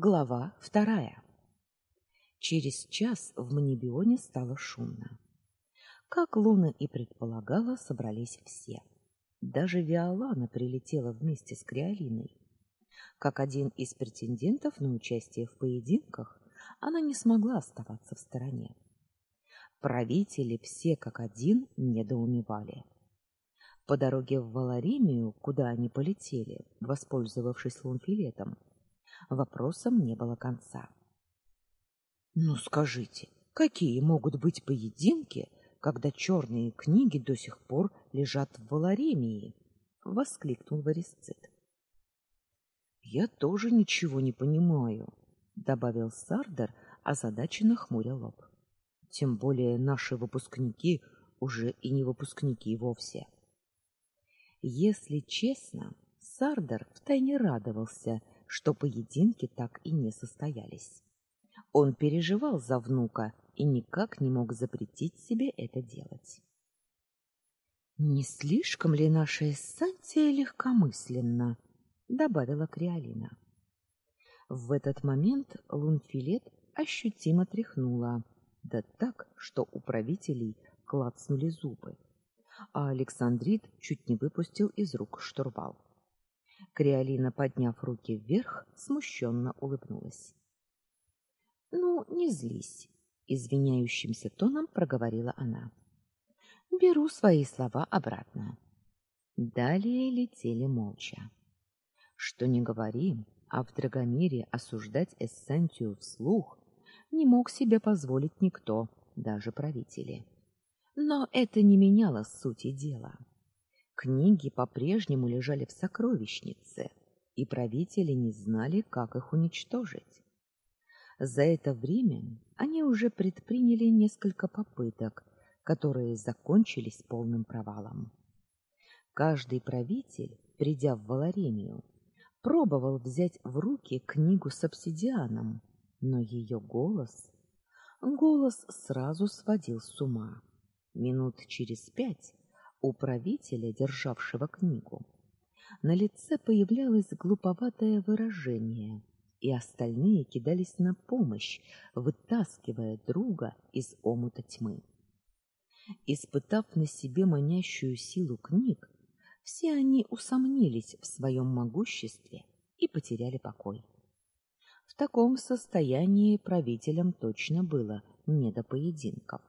Глава вторая. Через час в Манибионе стало шумно. Как Луна и предполагала, собрались все. Даже Виолана прилетела вместе с Криолиной. Как один из претендентов на участие в поединках, она не смогла оставаться в стороне. Правители все как один недоумевали. По дороге в Валаремию, куда они полетели, воспользовавшись лунфилетом, Вопросам не было конца. Ну скажите, какие могут быть поединки, когда черные книги до сих пор лежат в Валаремии? воскликнул Варисцит. Я тоже ничего не понимаю, добавил Сардар, озадаченно хмуря лоб. Тем более наши выпускники уже и не выпускники вовсе. Если честно, Сардар втайне радовался, что поединки так и не состоялись. Он переживал за внука и никак не мог запретить себе это делать. Не слишком ли наша эссенция легкомысленна, добавила Криолина. В этот момент Лунфилет ощутимо тряхнула, да так, что у правителей клацнули зубы, а Александрит чуть не выпустил из рук штурвал. Криолина, подняв руки вверх, смущенно улыбнулась. Ну, не злись, извиняющимся тоном проговорила она. Беру свои слова обратно. Далее летели молча. Что не говори, а в Драгомире осуждать Эссентию вслух не мог себе позволить никто, даже правители. Но это не меняло сути дела. Книги по-прежнему лежали в сокровищнице, и правители не знали, как их уничтожить. За это время они уже предприняли несколько попыток, которые закончились полным провалом. Каждый правитель, придя в Валаремию, пробовал взять в руки книгу с обсидианом, но ее голос, голос сразу сводил с ума. Минут через пять у правителя, державшего книгу, на лице появлялось глуповатое выражение, и остальные кидались на помощь, вытаскивая друга из омута тьмы. Испытав на себе манящую силу книг, все они усомнились в своем могуществе и потеряли покой. В таком состоянии правителям точно было не до поединков.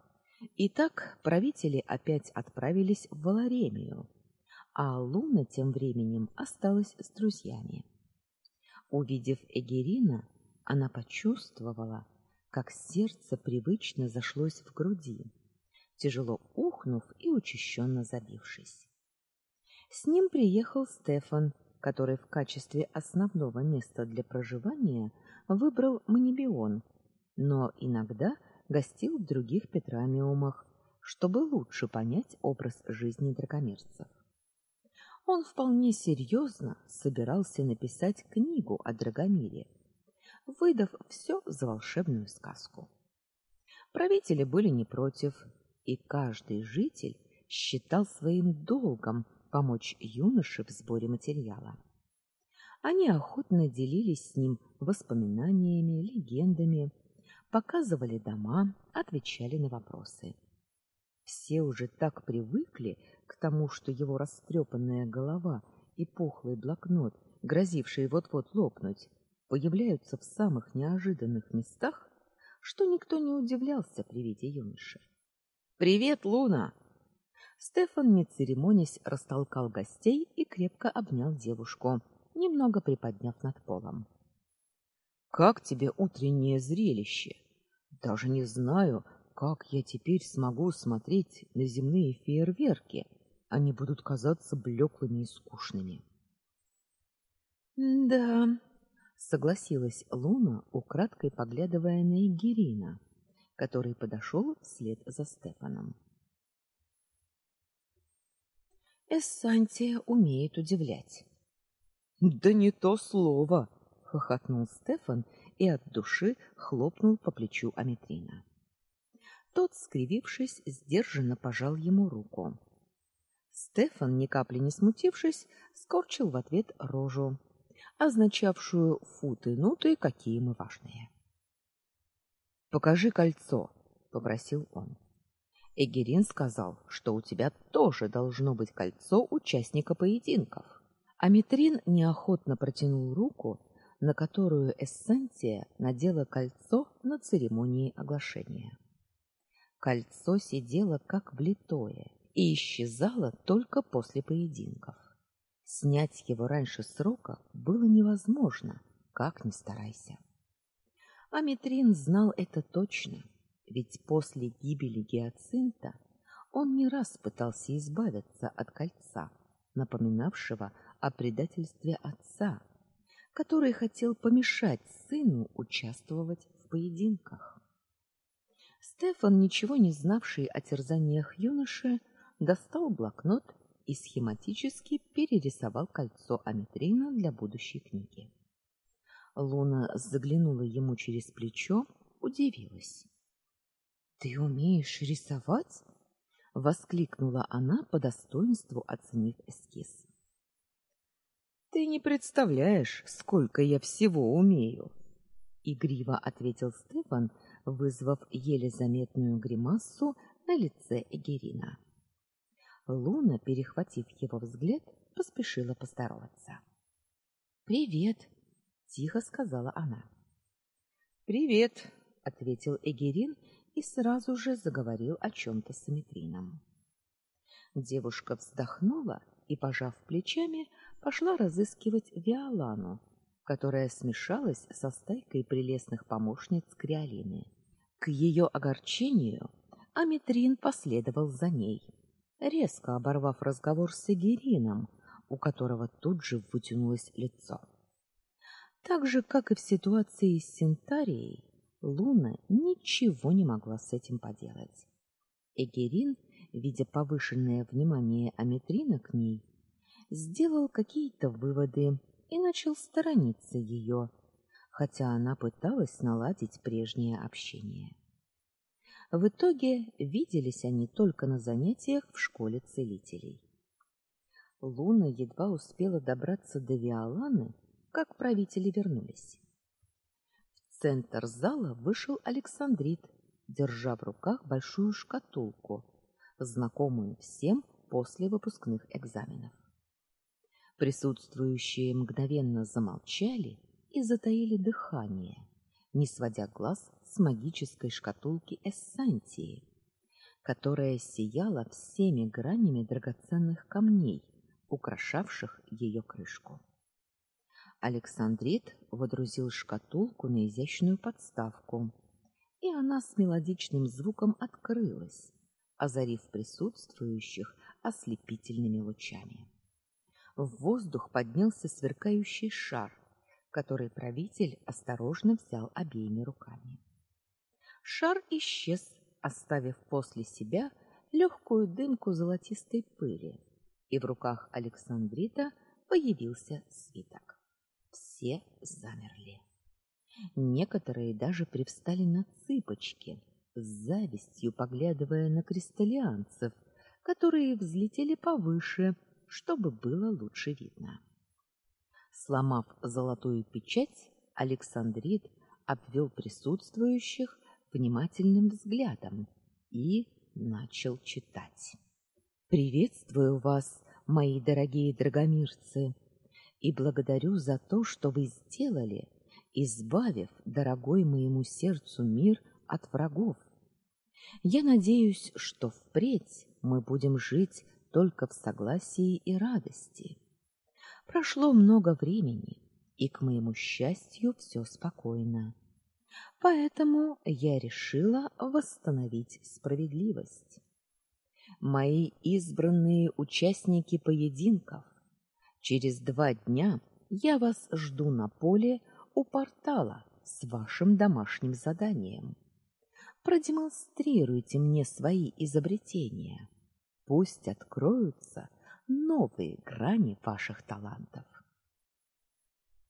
Итак, правители опять отправились в Валаремию, а Луна тем временем осталась с друзьями. Увидев Эгерина, она почувствовала, как сердце привычно зашлось в груди, тяжело ухнув и учащенно забившись. С ним приехал Стефан, который в качестве основного места для проживания выбрал Манибион, но иногда гостил в других Петрамиумах, чтобы лучше понять образ жизни дракомерцев. Он вполне серьезно собирался написать книгу о Драгомире, выдав все за волшебную сказку. Правители были не против, и каждый житель считал своим долгом помочь юноше в сборе материала. Они охотно делились с ним воспоминаниями, легендами, показывали дома, отвечали на вопросы. Все уже так привыкли к тому, что его растрепанная голова и пухлый блокнот, грозившие вот-вот лопнуть, появляются в самых неожиданных местах, что никто не удивлялся при виде юноши. Привет, Луна. Стефан, не церемонясь, растолкал гостей и крепко обнял девушку, немного приподняв над полом. Как тебе утреннее зрелище? Даже не знаю, как я теперь смогу смотреть на земные фейерверки. Они будут казаться блеклыми и скучными. Да, согласилась Луна, украдкой поглядывая на Игирина, который подошел вслед за Стефаном. Эссантия умеет удивлять. Да не то слово, хохотнул Стефан и от души хлопнул по плечу Аметрина. Тот, скривившись, сдержанно пожал ему руку. Стефан, ни капли не смутившись, скорчил в ответ рожу, означавшую футы, нуты, какие мы важные. Покажи кольцо, попросил он. Эгерин сказал, что у тебя тоже должно быть кольцо участника поединков. Аметрин неохотно протянул руку, на которую Эссенция надела кольцо на церемонии оглашения. Кольцо сидело как влитое и исчезало только после поединков. Снять его раньше срока было невозможно, как ни старайся. Аметрин знал это точно, ведь после гибели Гиацинта он не раз пытался избавиться от кольца, напоминавшего о предательстве отца, который хотел помешать сыну участвовать в поединках. Стефан, ничего не знавший о терзаниях юноши, достал блокнот и схематически перерисовал кольцо Аметрина для будущей книги. Луна заглянула ему через плечо, удивилась. Ты умеешь рисовать? воскликнула она по достоинству, оценив эскиз. Ты не представляешь, сколько я всего умею, игриво ответил Стефан, вызвав еле заметную гримасу на лице Эгерина. Луна, перехватив его взгляд, поспешила поздороваться. "Привет", тихо сказала она. "Привет", ответил Эгерин и сразу же заговорил о чем то с Симметрином. Девушка вздохнула и, пожав плечами, пошла разыскивать Виолану, которая смешалась со стайкой прелестных помощниц Криолины. К ее огорчению Аметрин последовал за ней, резко оборвав разговор с Эгерином, у которого тут же вытянулось лицо. Так же, как и в ситуации с Синтарией, Луна ничего не могла с этим поделать. Эгерин, видя повышенное внимание Аметрина к ней, сделал какие-то выводы и начал сторониться ее, хотя она пыталась наладить прежнее общение. В итоге виделись они только на занятиях в школе целителей. Луна едва успела добраться до Виоланы, как правители вернулись. В центр зала вышел Александрит, держа в руках большую шкатулку, знакомую всем после выпускных экзаменов. Присутствующие мгновенно замолчали и затаили дыхание, не сводя глаз с магической шкатулки эссантии, которая сияла всеми гранями драгоценных камней, украшавших ее крышку. Александрит водрузил шкатулку на изящную подставку, и она с мелодичным звуком открылась, озарив присутствующих ослепительными лучами. В воздух поднялся сверкающий шар, который правитель осторожно взял обеими руками. Шар исчез, оставив после себя легкую дымку золотистой пыли, и в руках Александрита появился свиток. Все замерли. Некоторые даже привстали на цыпочки, с завистью поглядывая на кристаллианцев, которые взлетели повыше чтобы было лучше видно. Сломав золотую печать, Александрит обвел присутствующих внимательным взглядом и начал читать. Приветствую вас, мои дорогие драгомирцы, и благодарю за то, что вы сделали, избавив дорогой моему сердцу мир от врагов. Я надеюсь, что впредь мы будем жить только в согласии и радости. Прошло много времени, и к моему счастью все спокойно. Поэтому я решила восстановить справедливость. Мои избранные участники поединков, через два дня я вас жду на поле у портала с вашим домашним заданием. Продемонстрируйте мне свои изобретения. Пусть откроются новые грани ваших талантов.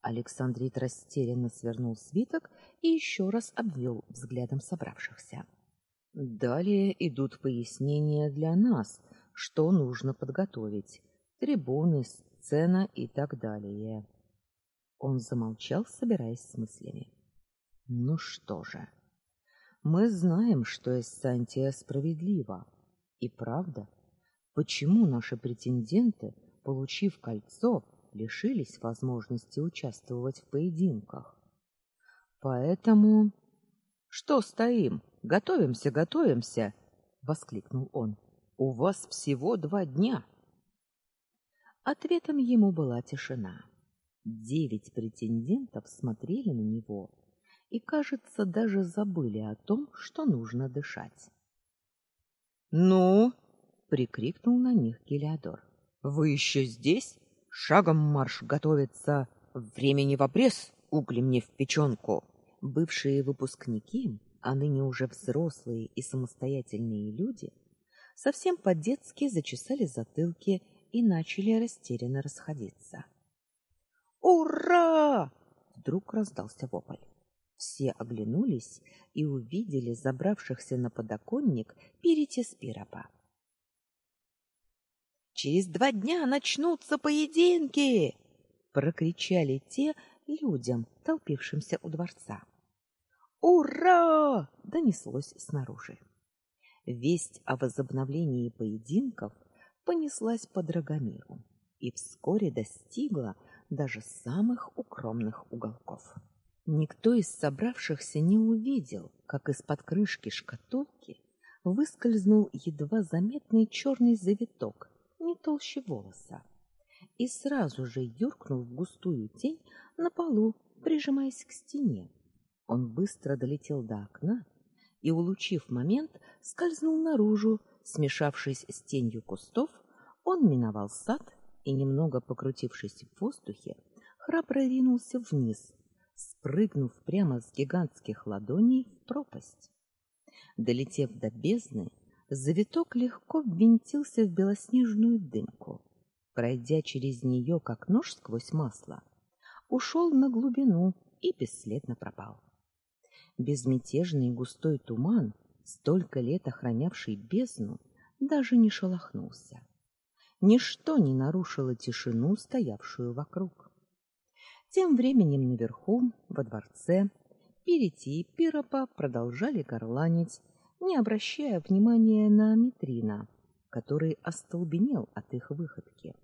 Александрит растерянно свернул свиток и еще раз обвел взглядом собравшихся. Далее идут пояснения для нас, что нужно подготовить: трибуны, сцена и так далее. Он замолчал, собираясь с мыслями. Ну что же? Мы знаем, что Эссантия справедлива. И правда, почему наши претенденты, получив кольцо, лишились возможности участвовать в поединках? Поэтому что стоим? Готовимся, готовимся, воскликнул он. У вас всего два дня. Ответом ему была тишина. Девять претендентов смотрели на него и, кажется, даже забыли о том, что нужно дышать. "Ну?" Прикрикнул на них Гелиодор. "Вы еще здесь? Шагом марш готовиться. Времени в обрез, угли мне в печенку!» Бывшие выпускники, а ныне уже взрослые и самостоятельные люди, совсем по-детски зачесали затылки и начали растерянно расходиться. «Ура!» — вдруг раздался вопль. Все оглянулись и увидели забравшихся на подоконник Перетеспиропа. «Через два дня начнутся поединки!» — прокричали те людям, толпившимся у дворца. «Ура!» — донеслось снаружи. Весть о возобновлении поединков понеслась по Драгомиру и вскоре достигла даже самых укромных уголков. Никто из собравшихся не увидел, как из-под крышки шкатулки выскользнул едва заметный черный завиток, не толще волоса, и сразу же юркнул в густую тень на полу, прижимаясь к стене. Он быстро долетел до окна и, улучив момент, скользнул наружу, смешавшись с тенью кустов, он миновал сад и, немного покрутившись в воздухе, храбро ринулся вниз, спрыгнув прямо с гигантских ладоней в пропасть. Долетев до бездны, завиток легко ввинтился в белоснежную дымку. Пройдя через нее, как нож сквозь масло, ушел на глубину и бесследно пропал. Безмятежный густой туман, столько лет охранявший бездну, даже не шелохнулся. Ничто не нарушило тишину, стоявшую вокруг. Тем временем наверху, во дворце, Перети и Пиропа продолжали горланить, не обращая внимания на Митрина, который остолбенел от их выходки.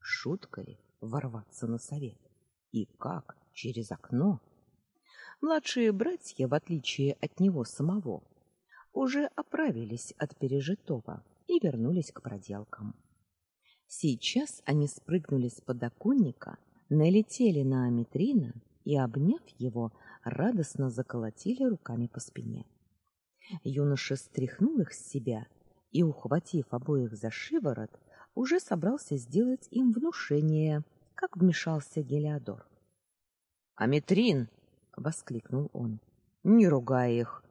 Шутка ли ворваться на совет? И как? Через окно? Младшие братья, в отличие от него самого, уже оправились от пережитого и вернулись к проделкам. Сейчас они спрыгнули с подоконника, налетели на Аметрина и, обняв его, радостно заколотили руками по спине. Юноша стряхнул их с себя и, ухватив обоих за шиворот, уже собрался сделать им внушение, как вмешался Гелиодор. «Аметрин!» воскликнул он. Не ругай их.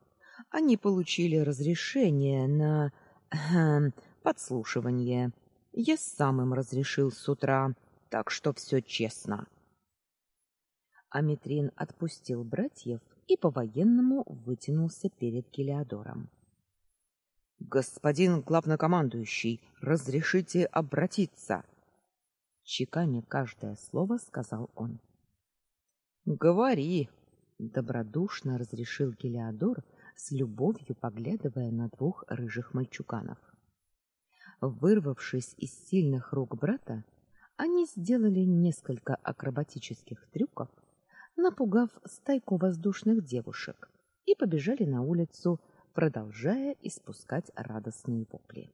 Они получили разрешение на э, подслушивание. Я сам им разрешил с утра, так что все честно. Аметрин отпустил братьев и по-военному вытянулся перед Келиодором. Господин главнокомандующий, разрешите обратиться. Чеканя каждое слово, сказал он. Говори, добродушно разрешил Гелиодор, с любовью поглядывая на двух рыжих мальчуганов. Вырвавшись из сильных рук брата, они сделали несколько акробатических трюков, напугав стайку воздушных девушек, и побежали на улицу, продолжая испускать радостные вопли.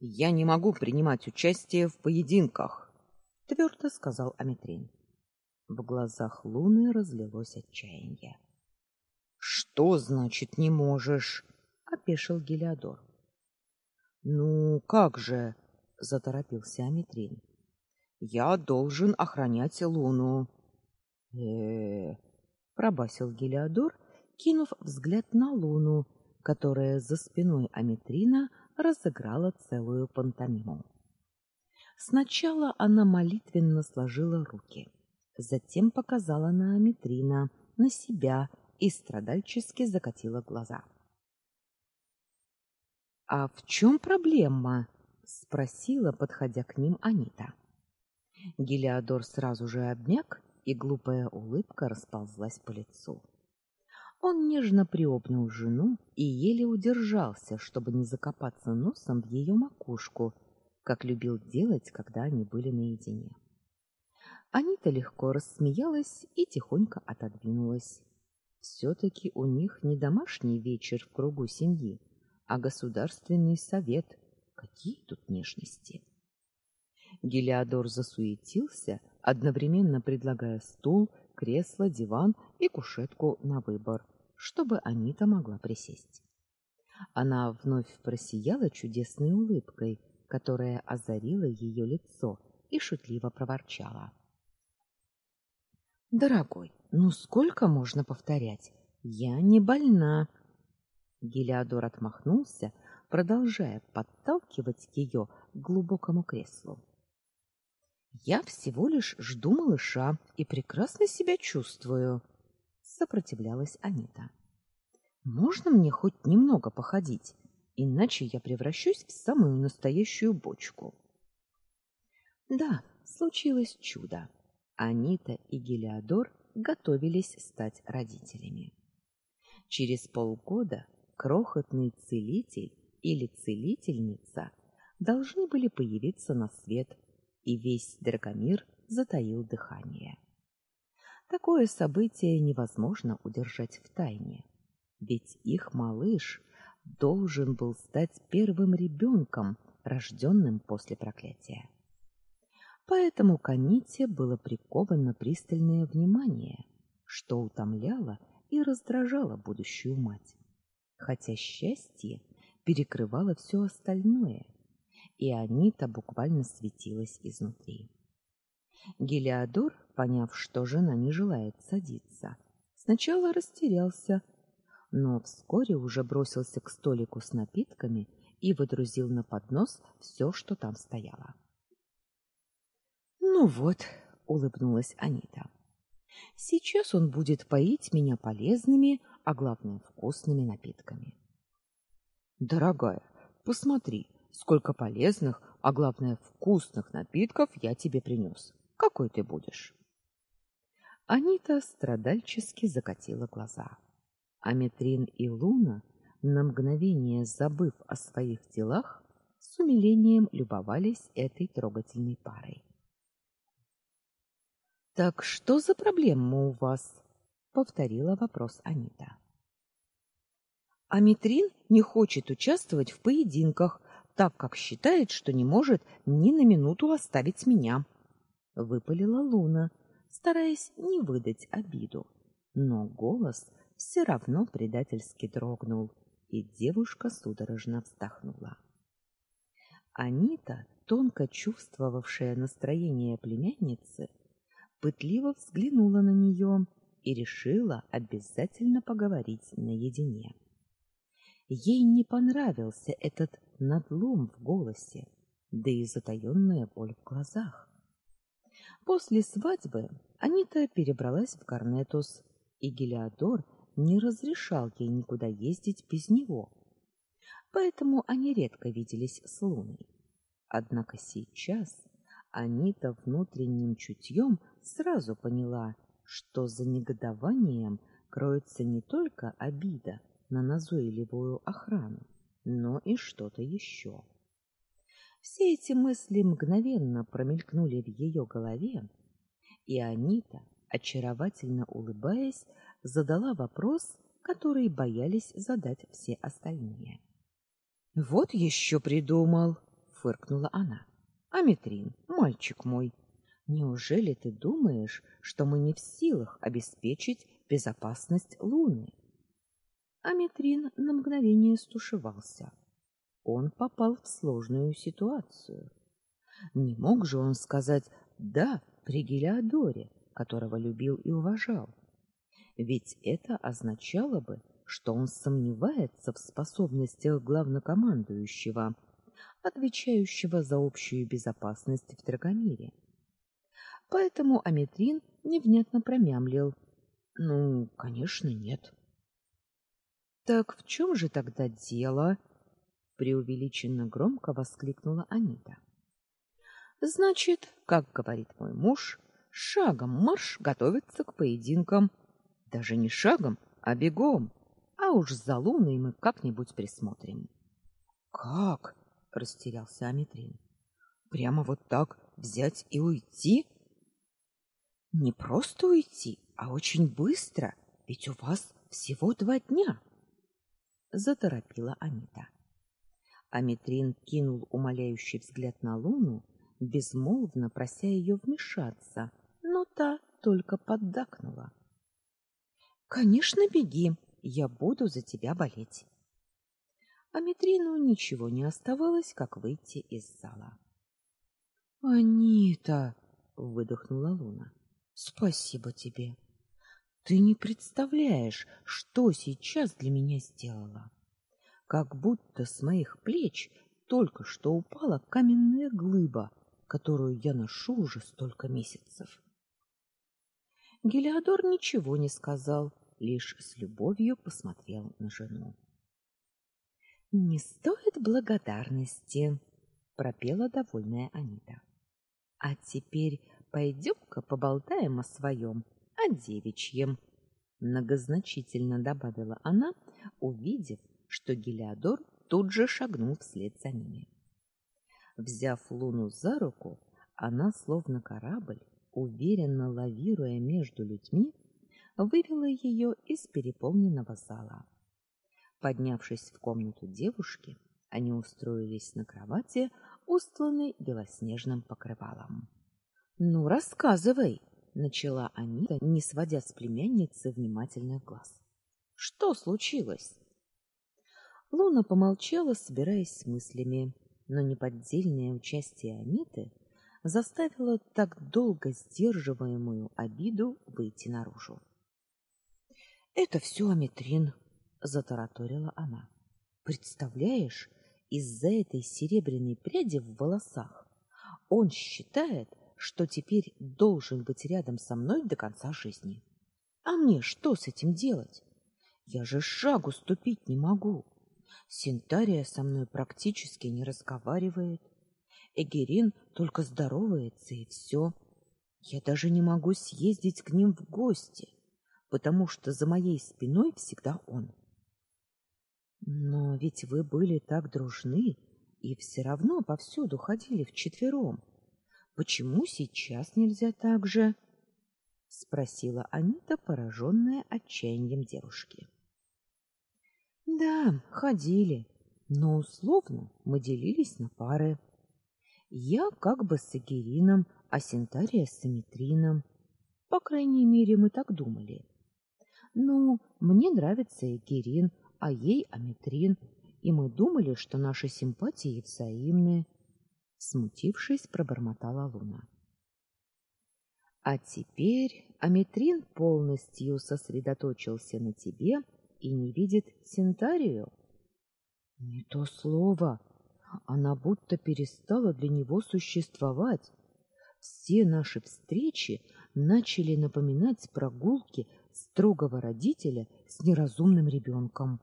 Я не могу принимать участие в поединках, твердо сказал Аметрин. В глазах Луны разлилось отчаяние. Что значит не можешь? опешил Гелиодор. Ну, как же, заторопился Аметрин. Я должен охранять Луну. Э, пробасил Гелиодор, кинув взгляд на Луну, которая за спиной Аметрина разыграла целую пантомиму. Сначала она молитвенно сложила руки затем показала на Аметрина, на себя и страдальчески закатила глаза. А в чем проблема? спросила, подходя к ним Анита. Гелиодор сразу же обмяк, и глупая улыбка расползлась по лицу. Он нежно приобнял жену и еле удержался, чтобы не закопаться носом в ее макушку, как любил делать, когда они были наедине. Анита легко рассмеялась и тихонько отодвинулась. все таки у них не домашний вечер в кругу семьи, а государственный совет. Какие тут нежности! Гелиодор засуетился, одновременно предлагая стул, кресло, диван и кушетку на выбор, чтобы Анита могла присесть. Она вновь просияла чудесной улыбкой, которая озарила ее лицо, и шутливо проворчала: Дорогой, ну сколько можно повторять? Я не больна. Гелиодор отмахнулся, продолжая подталкивать ее к глубокому креслу. Я всего лишь жду малыша и прекрасно себя чувствую, сопротивлялась Анита. Можно мне хоть немного походить, иначе я превращусь в самую настоящую бочку. Да, случилось чудо. Анита и Гелиодор готовились стать родителями. Через полгода крохотный целитель или целительница должны были появиться на свет и весь Драгомир затаил дыхание. Такое событие невозможно удержать в тайне, ведь их малыш должен был стать первым ребенком, рожденным после проклятия. Поэтому к было приковано пристальное внимание, что утомляло и раздражало будущую мать. Хотя счастье перекрывало все остальное — и Анита буквально светилась изнутри. Гелиодор, поняв, что жена не желает садиться, сначала растерялся, но вскоре уже бросился к столику с напитками и выдрузил на поднос все, что там стояло. Ну вот, улыбнулась Анита. Сейчас он будет поить меня полезными, а главное, вкусными напитками. Дорогая, посмотри, сколько полезных, а главное вкусных напитков я тебе принес. Какой ты будешь? Анита страдальчески закатила глаза. А Метрин и Луна, на мгновение забыв о своих делах, с умилением любовались этой трогательной парой. Так что за проблема у вас? повторила вопрос Анита. Аметрин не хочет участвовать в поединках, так как считает, что не может ни на минуту оставить меня, выпалила Луна, стараясь не выдать обиду. Но голос все равно предательски дрогнул, и девушка судорожно вздохнула. Анита, тонко чувствовавшая настроение племянницы, пытливо взглянула на нее и решила обязательно поговорить наедине. Ей не понравился этот надлом в голосе, да и затаённая боль в глазах. После свадьбы Анита перебралась в Карнетус, и Гелиодор не разрешал ей никуда ездить без него. Поэтому они редко виделись с Луной. Однако сейчас Анита внутренним чутьем сразу поняла, что за негодованием кроется не только обида на назойливую охрану, но и что-то еще. Все эти мысли мгновенно промелькнули в ее голове, и Анита, очаровательно улыбаясь, задала вопрос, который боялись задать все остальные. Вот еще придумал, фыркнула она. Аметрин, мальчик мой, неужели ты думаешь, что мы не в силах обеспечить безопасность Луны? Аметрин на мгновение стушевался. Он попал в сложную ситуацию. Не мог же он сказать «да» при Гелиодоре, которого любил и уважал. Ведь это означало бы, что он сомневается в способностях главнокомандующего, отвечающего за общую безопасность в Драгомире. Поэтому Аметрин невнятно промямлил: "Ну, конечно, нет". Так в чем же тогда дело? преувеличенно громко воскликнула Анита. Значит, как говорит мой муж, шагом марш готовиться к поединкам. Даже не шагом, а бегом. А уж за луной мы как-нибудь присмотрим. Как? растерялся Аметрин. Прямо вот так взять и уйти? Не просто уйти, а очень быстро, ведь у вас всего два дня. Заторопила Анита. Аметрин кинул умоляющий взгляд на Луну, безмолвно прося ее вмешаться, но та только поддакнула. Конечно, беги, я буду за тебя болеть. Аметрину ничего не оставалось, как выйти из зала. Анита, выдохнула Луна. Спасибо тебе. Ты не представляешь, что сейчас для меня сделала. Как будто с моих плеч только что упала каменная глыба, которую я ношу уже столько месяцев. Гелиодор ничего не сказал, лишь с любовью посмотрел на жену. Не стоит благодарности, пропела довольная Анита. А теперь пойдем-ка поболтаем о своем, о девичьем, многозначительно добавила она, увидев, что Гелиодор тут же шагнул вслед за ними. Взяв Луну за руку, она словно корабль, уверенно лавируя между людьми, вывела ее из переполненного зала. Поднявшись в комнату девушки, они устроились на кровати, устланной белоснежным покрывалом. "Ну, рассказывай", начала Анита, не сводя с племянницы внимательных глаз. "Что случилось?" Луна помолчала, собираясь с мыслями, но неподдельное участие Аниты заставило так долго сдерживаемую обиду выйти наружу. Это все Аметрин, затараторила она. Представляешь, из-за этой серебряной пряди в волосах он считает, что теперь должен быть рядом со мной до конца жизни. А мне что с этим делать? Я же шагу ступить не могу. Синтария со мной практически не разговаривает. Эгерин только здоровается и все. Я даже не могу съездить к ним в гости, потому что за моей спиной всегда он. Но ведь вы были так дружны и все равно повсюду ходили вчетвером. Почему сейчас нельзя так же? спросила Анита, пораженная отчаянием девушки. Да, ходили, но условно мы делились на пары. Я как бы с Агирином, а Синтария с Симметрином. По крайней мере, мы так думали. Ну, мне нравится Агирин, а ей Аметрин, и мы думали, что наши симпатии взаимны. Смутившись, пробормотала Луна. А теперь Аметрин полностью сосредоточился на тебе и не видит Синтарию. Не то слово. Она будто перестала для него существовать. Все наши встречи начали напоминать прогулки строгого родителя с неразумным ребенком.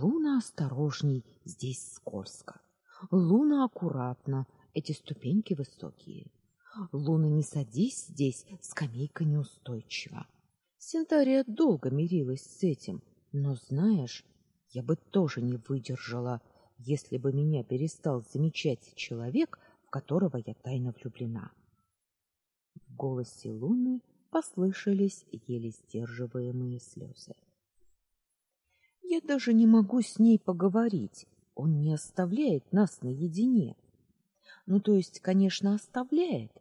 Луна осторожней, здесь скользко. Луна аккуратно, эти ступеньки высокие. Луна, не садись здесь, скамейка неустойчива. Синтария долго мирилась с этим, но знаешь, я бы тоже не выдержала, если бы меня перестал замечать человек, в которого я тайно влюблена. В голосе Луны послышались еле сдерживаемые слезы. Я даже не могу с ней поговорить. Он не оставляет нас наедине. Ну, то есть, конечно, оставляет,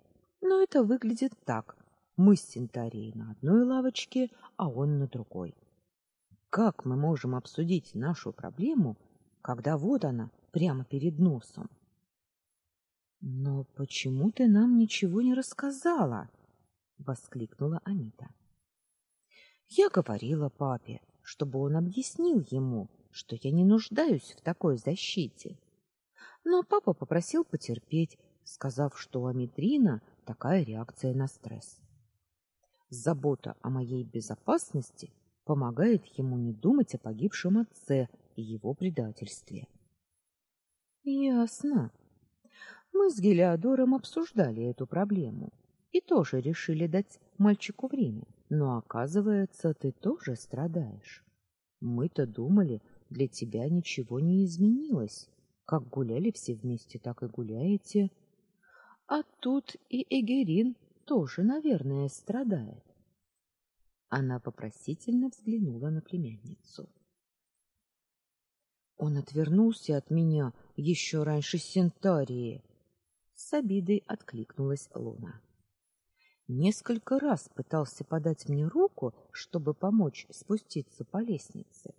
но это выглядит так: мы с Синтарией на одной лавочке, а он на другой. Как мы можем обсудить нашу проблему, когда вот она прямо перед носом? Но почему ты нам ничего не рассказала? воскликнула Анита. Я говорила папе, чтобы он объяснил ему, что я не нуждаюсь в такой защите. Но папа попросил потерпеть, сказав, что у Амитрина такая реакция на стресс. Забота о моей безопасности помогает ему не думать о погибшем отце и его предательстве. Ясно. Мы с Гелиодором обсуждали эту проблему и тоже решили дать мальчику время. Но оказывается, ты тоже страдаешь. Мы-то думали, для тебя ничего не изменилось. Как гуляли все вместе, так и гуляете. А тут и Эгерин тоже, наверное, страдает. Она вопросительно взглянула на племянницу. Он отвернулся от меня еще раньше Сентарии. С обидой откликнулась Луна. Несколько раз пытался подать мне руку, чтобы помочь спуститься по лестнице.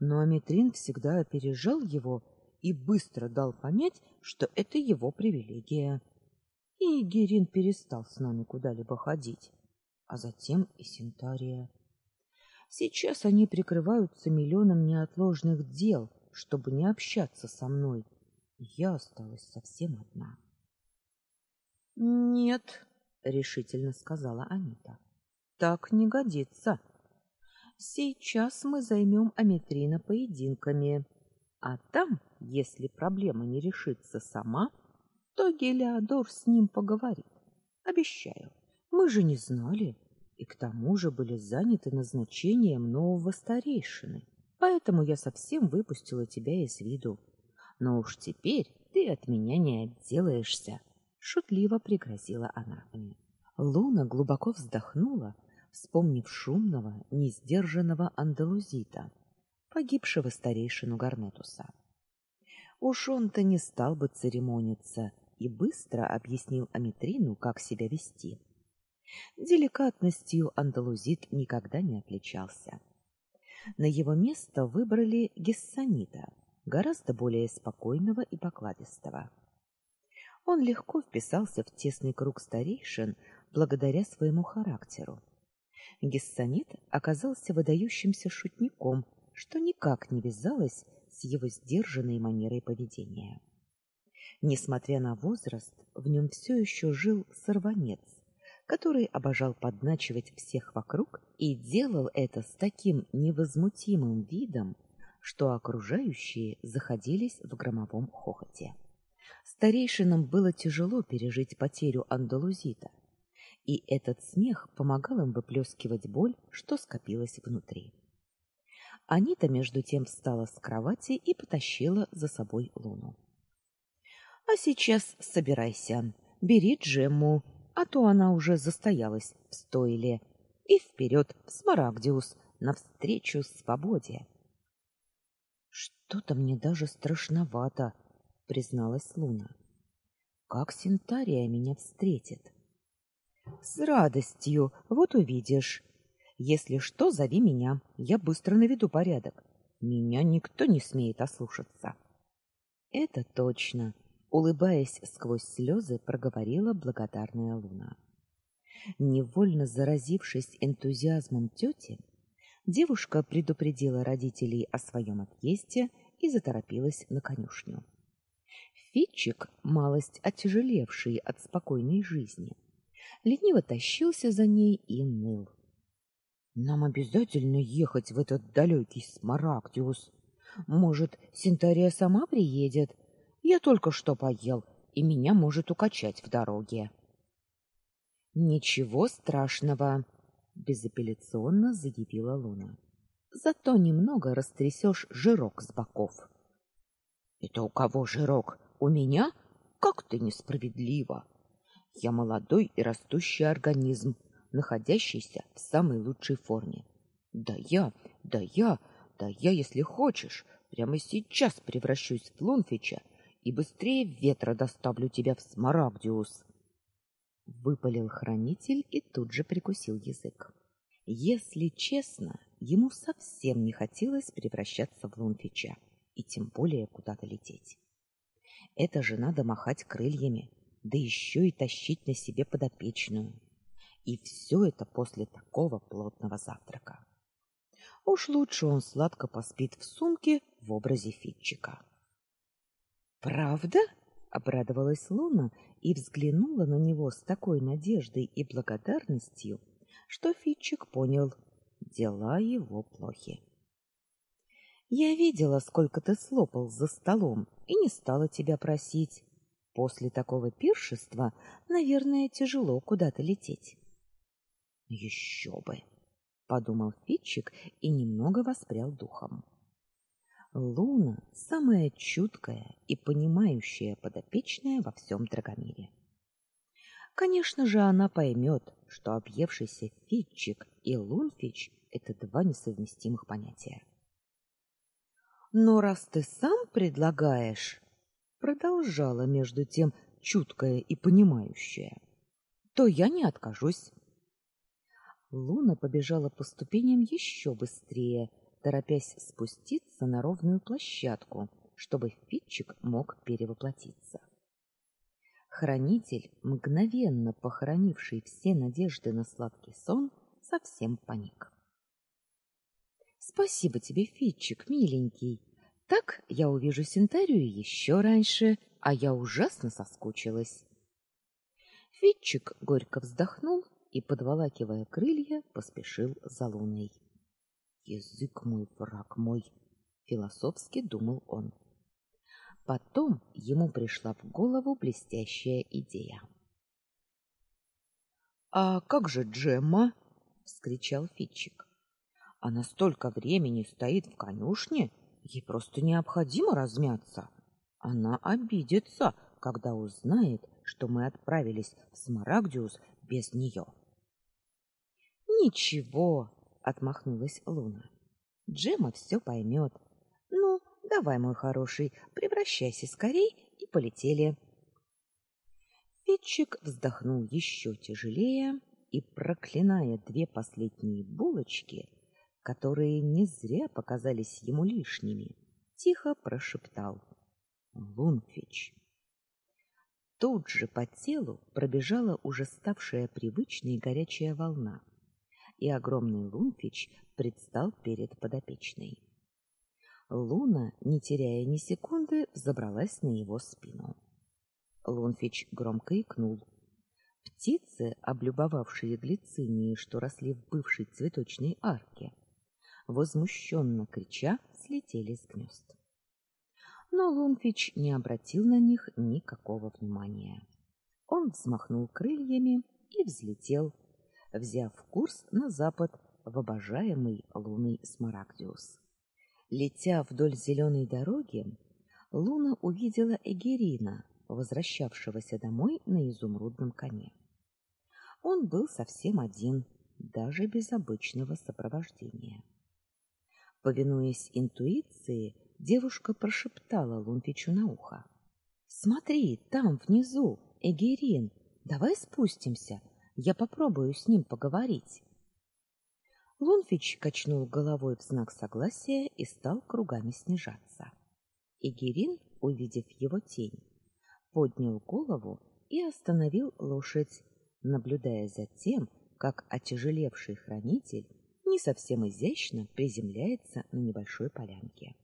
Но Аметрин всегда опережал его и быстро дал понять, что это его привилегия. И Герин перестал с нами куда-либо ходить, а затем и Синтария. Сейчас они прикрываются миллионом неотложных дел, чтобы не общаться со мной. Я осталась совсем одна. Нет, решительно сказала Анита. Так не годится. Сейчас мы займем Аметрина поединками, а там, если проблема не решится сама, то Гелиодор с ним поговорит. Обещаю. Мы же не знали, и к тому же были заняты назначением нового старейшины. Поэтому я совсем выпустила тебя из виду. Но уж теперь ты от меня не отделаешься шутливо пригрозила она мне. Луна глубоко вздохнула, вспомнив шумного, несдержанного андалузита, погибшего старейшину Гарнетуса. Уж он-то не стал бы церемониться и быстро объяснил Аметрину, как себя вести. Деликатностью андалузит никогда не отличался. На его место выбрали гессанита, гораздо более спокойного и покладистого. Он легко вписался в тесный круг старейшин благодаря своему характеру. Гессанит оказался выдающимся шутником, что никак не вязалось с его сдержанной манерой поведения. Несмотря на возраст, в нем все еще жил сорванец, который обожал подначивать всех вокруг и делал это с таким невозмутимым видом, что окружающие заходились в громовом хохоте. Старейшинам было тяжело пережить потерю андалузита, и этот смех помогал им выплескивать боль, что скопилась внутри. Анита между тем встала с кровати и потащила за собой Луну. А сейчас собирайся, бери Джемму, а то она уже застоялась в стойле, и вперед в Смарагдиус навстречу свободе. Что-то мне даже страшновато, призналась Луна. Как Синтария меня встретит? С радостью, вот увидишь. Если что, зови меня, я быстро наведу порядок. Меня никто не смеет ослушаться. Это точно, улыбаясь сквозь слезы, проговорила благодарная Луна. Невольно заразившись энтузиазмом тети, девушка предупредила родителей о своем отъезде и заторопилась на конюшню. Фитчик, малость отяжелевший от спокойной жизни, лениво тащился за ней и ныл. Нам обязательно ехать в этот далекий Смарагдиус. Может, Синтария сама приедет? Я только что поел, и меня может укачать в дороге. Ничего страшного, безапелляционно заявила Луна. Зато немного растрясешь жирок с боков. Это у кого жирок? У меня? Как ты несправедлива. Я молодой и растущий организм, находящийся в самой лучшей форме. Да я, да я, да я, если хочешь, прямо сейчас превращусь в Лунфича и быстрее ветра доставлю тебя в Смарагдиус. Выпалил хранитель и тут же прикусил язык. Если честно, ему совсем не хотелось превращаться в Лунфича и тем более куда-то лететь. Это же надо махать крыльями, да еще и тащить на себе подопечную. И все это после такого плотного завтрака. Уж лучше он сладко поспит в сумке в образе Фитчика. Правда? обрадовалась Луна и взглянула на него с такой надеждой и благодарностью, что Фитчик понял: дела его плохи. Я видела, сколько ты слопал за столом, и не стала тебя просить. После такого пиршества, наверное, тяжело куда-то лететь. Еще бы, подумал Фитчик и немного воспрял духом. Луна самая чуткая и понимающая подопечная во всем Драгомире. Конечно же, она поймет, что объевшийся Фитчик и Лунфич это два несовместимых понятия. Но раз ты сам предлагаешь, продолжала между тем чуткая и понимающая, то я не откажусь. Луна побежала по ступеням еще быстрее, торопясь спуститься на ровную площадку, чтобы Фитчик мог перевоплотиться. Хранитель, мгновенно похоронивший все надежды на сладкий сон, совсем паник. Спасибо тебе, Фитчик, миленький. Так я увижу Синтарию еще раньше, а я ужасно соскучилась. Фитчик горько вздохнул и, подволакивая крылья, поспешил за луной. Язык мой, враг мой, философски думал он. Потом ему пришла в голову блестящая идея. А как же Джемма? вскричал Фитчик. Она столько времени стоит в конюшне, ей просто необходимо размяться. Она обидится, когда узнает, что мы отправились в Смарагдиус без нее. Ничего, отмахнулась Луна. Джема все поймет. Ну, давай, мой хороший, превращайся скорей и полетели. Фитчик вздохнул еще тяжелее и, проклиная две последние булочки, которые не зря показались ему лишними, тихо прошептал: "Лунфич". Тут же по телу пробежала уже ставшая привычной горячая волна, и огромный Лунфич предстал перед подопечной. Луна, не теряя ни секунды, взобралась на его спину. Лунфич громко икнул. Птицы, облюбовавшие глицинии, что росли в бывшей цветочной арке, возмущенно крича, слетели с гнезд. Но Лунфич не обратил на них никакого внимания. Он взмахнул крыльями и взлетел, взяв курс на запад в обожаемый лунный Смарагдиус. Летя вдоль зеленой дороги, Луна увидела Эгерина, возвращавшегося домой на изумрудном коне. Он был совсем один, даже без обычного сопровождения. Повинуясь интуиции, девушка прошептала Лунфичу на ухо: "Смотри, там внизу Эгерин. Давай спустимся, я попробую с ним поговорить". Лунфич качнул головой в знак согласия и стал кругами снижаться. Эгерин, увидев его тень, поднял голову и остановил лошадь, наблюдая за тем, как отяжелевший хранитель не совсем изящно приземляется на небольшой полянке.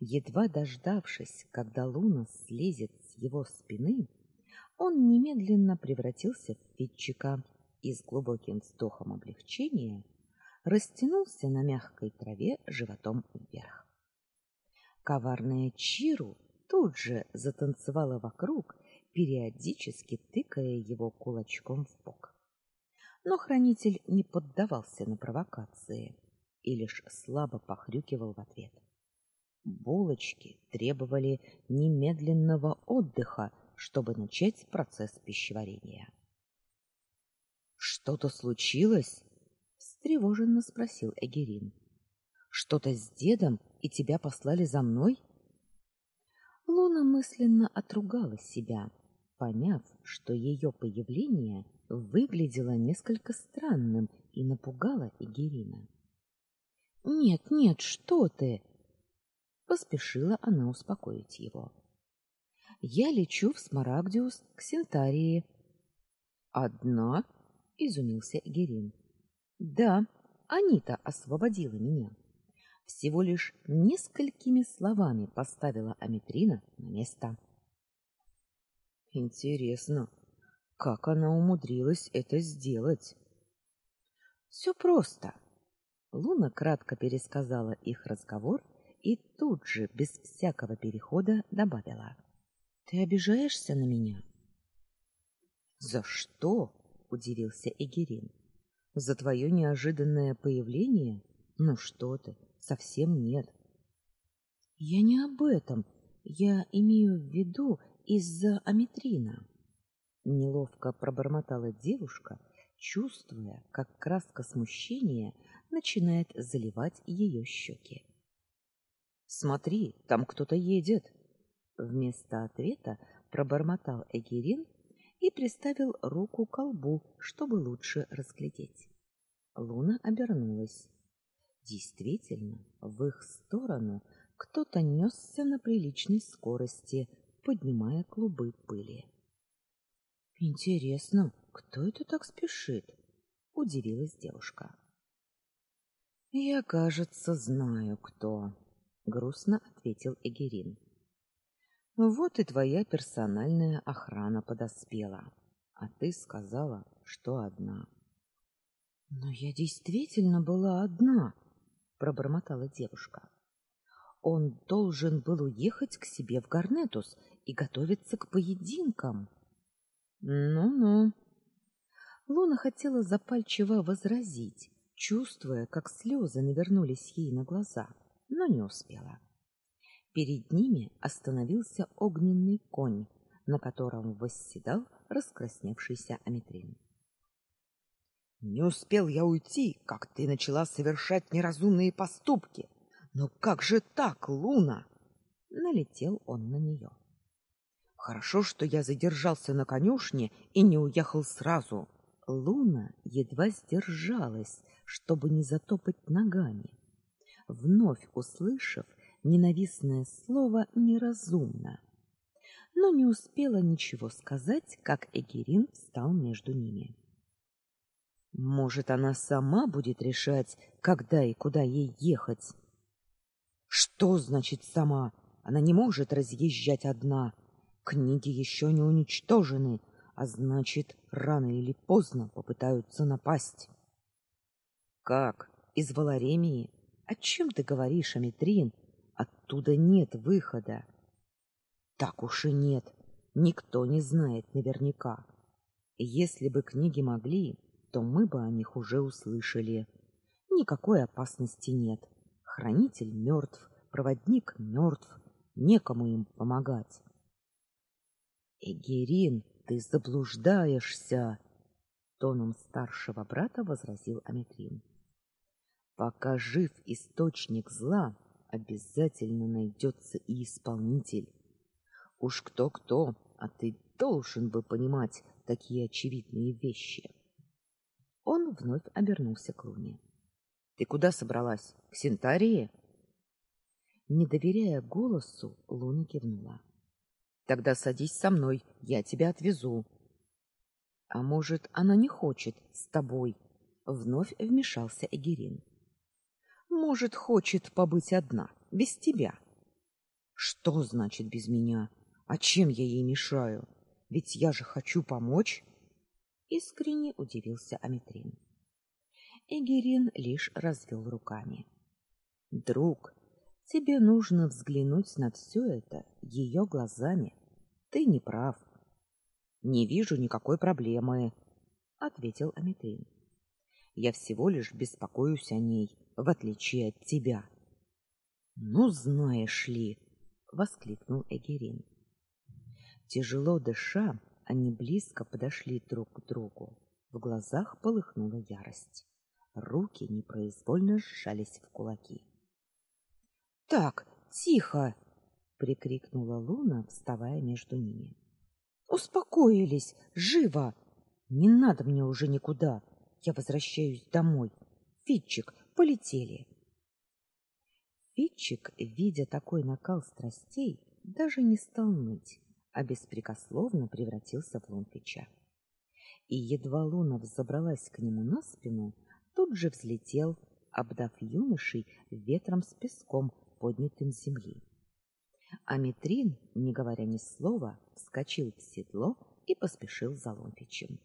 Едва дождавшись, когда Луна слезет с его спины, он немедленно превратился в фитчика и с глубоким вздохом облегчения растянулся на мягкой траве животом вверх. Коварная Чиру тут же затанцевала вокруг, периодически тыкая его кулачком в бок. Но хранитель не поддавался на провокации и лишь слабо похрюкивал в ответ. Булочки требовали немедленного отдыха, чтобы начать процесс пищеварения. Что-то случилось? встревоженно спросил Эгерин. Что-то с дедом и тебя послали за мной? Луна мысленно отругала себя, поняв, что ее появление выглядело несколько странным и напугало Игерина. Нет, нет, что ты? Поспешила она успокоить его. Я лечу в Смарагдиус к Синтарии. Одна? изумился Игерин. Да, Анита освободила меня. Всего лишь несколькими словами поставила Аметрина на место. Интересно, как она умудрилась это сделать? Все просто. Луна кратко пересказала их разговор и тут же без всякого перехода добавила: Ты обижаешься на меня? За что? удивился Эгерин. За твое неожиданное появление? Ну что ты, совсем нет. Я не об этом. Я имею в виду из-за Аметрина. Неловко пробормотала девушка, чувствуя, как краска смущения начинает заливать ее щеки. Смотри, там кто-то едет. Вместо ответа пробормотал Эгерин и приставил руку к колбу, чтобы лучше разглядеть. Луна обернулась. Действительно, в их сторону кто-то несся на приличной скорости, поднимая клубы пыли. Интересно, кто это так спешит? удивилась девушка. Я, кажется, знаю, кто, грустно ответил Эгерин. Вот и твоя персональная охрана подоспела, а ты сказала, что одна. Но я действительно была одна, пробормотала девушка. Он должен был уехать к себе в Гарнетус и готовиться к поединкам. Ну-ну. Луна хотела запальчиво возразить, чувствуя, как слезы навернулись ей на глаза, но не успела. Перед ними остановился огненный конь, на котором восседал раскрасневшийся Аметрин. Не успел я уйти, как ты начала совершать неразумные поступки. Но как же так, Луна? Налетел он на нее. Хорошо, что я задержался на конюшне и не уехал сразу. Луна едва сдержалась, чтобы не затопать ногами. Вновь услышав ненавистное слово неразумно, но не успела ничего сказать, как Эгерин встал между ними. Может, она сама будет решать, когда и куда ей ехать. Что значит сама? Она не может разъезжать одна. Книги еще не уничтожены, а значит, рано или поздно попытаются напасть. Как? Из Валаремии? О чем ты говоришь, Аметрин? Оттуда нет выхода. Так уж и нет. Никто не знает наверняка. Если бы книги могли, то мы бы о них уже услышали. Никакой опасности нет. Хранитель мертв, проводник мертв, некому им помогать. Эгерин, ты заблуждаешься, тоном старшего брата возразил Аметрин. Пока жив источник зла, обязательно найдется и исполнитель. Уж кто-кто, а ты должен бы понимать такие очевидные вещи. Он вновь обернулся к Луне. Ты куда собралась? К Синтарии? Не доверяя голосу, Луна кивнула. Тогда садись со мной, я тебя отвезу. А может, она не хочет с тобой? Вновь вмешался Эгерин. Может, хочет побыть одна, без тебя. Что значит без меня? А чем я ей мешаю? Ведь я же хочу помочь искренне удивился Аметрин. Эгерин лишь развел руками. Друг, тебе нужно взглянуть на все это ее глазами. Ты не прав. Не вижу никакой проблемы, ответил Аметрин. Я всего лишь беспокоюсь о ней, в отличие от тебя. Ну, знаешь ли, воскликнул Эгерин. Тяжело дыша, они близко подошли друг к другу. В глазах полыхнула ярость. Руки непроизвольно сжались в кулаки. "Так, тихо!" прикрикнула Луна, вставая между ними. "Успокоились, живо! Не надо мне уже никуда. Я возвращаюсь домой. Фитчик, полетели". Фитчик, видя такой накал страстей, даже не стал ныть а беспрекословно превратился в Лунфича. И едва Луна взобралась к нему на спину, тут же взлетел, обдав юношей ветром с песком, поднятым с земли. А Митрин, не говоря ни слова, вскочил в седло и поспешил за Лунфичем.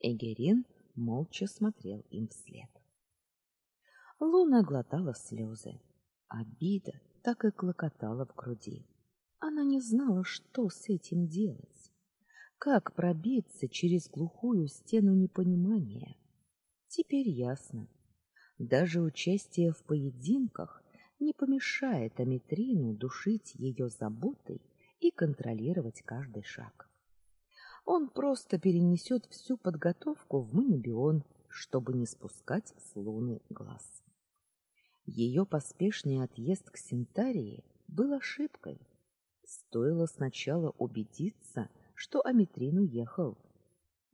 Эгерин молча смотрел им вслед. Луна глотала слезы. Обида так и клокотала в груди. Она не знала, что с этим делать. Как пробиться через глухую стену непонимания? Теперь ясно. Даже участие в поединках не помешает Аметрину душить ее заботой и контролировать каждый шаг. Он просто перенесет всю подготовку в Манибион, чтобы не спускать с Луны глаз. Ее поспешный отъезд к Синтарии был ошибкой. Стоило сначала убедиться, что Аметрин уехал.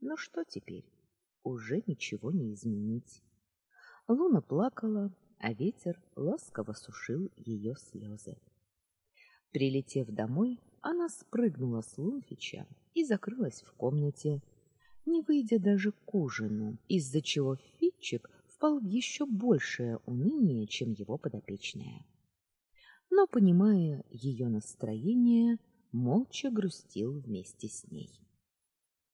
Но что теперь? Уже ничего не изменить. Луна плакала, а ветер ласково сушил ее слезы. Прилетев домой, она спрыгнула с Лунфича и закрылась в комнате, не выйдя даже к ужину, из-за чего Фитчик впал в еще большее уныние, чем его подопечная. Но, понимая ее настроение, молча грустил вместе с ней.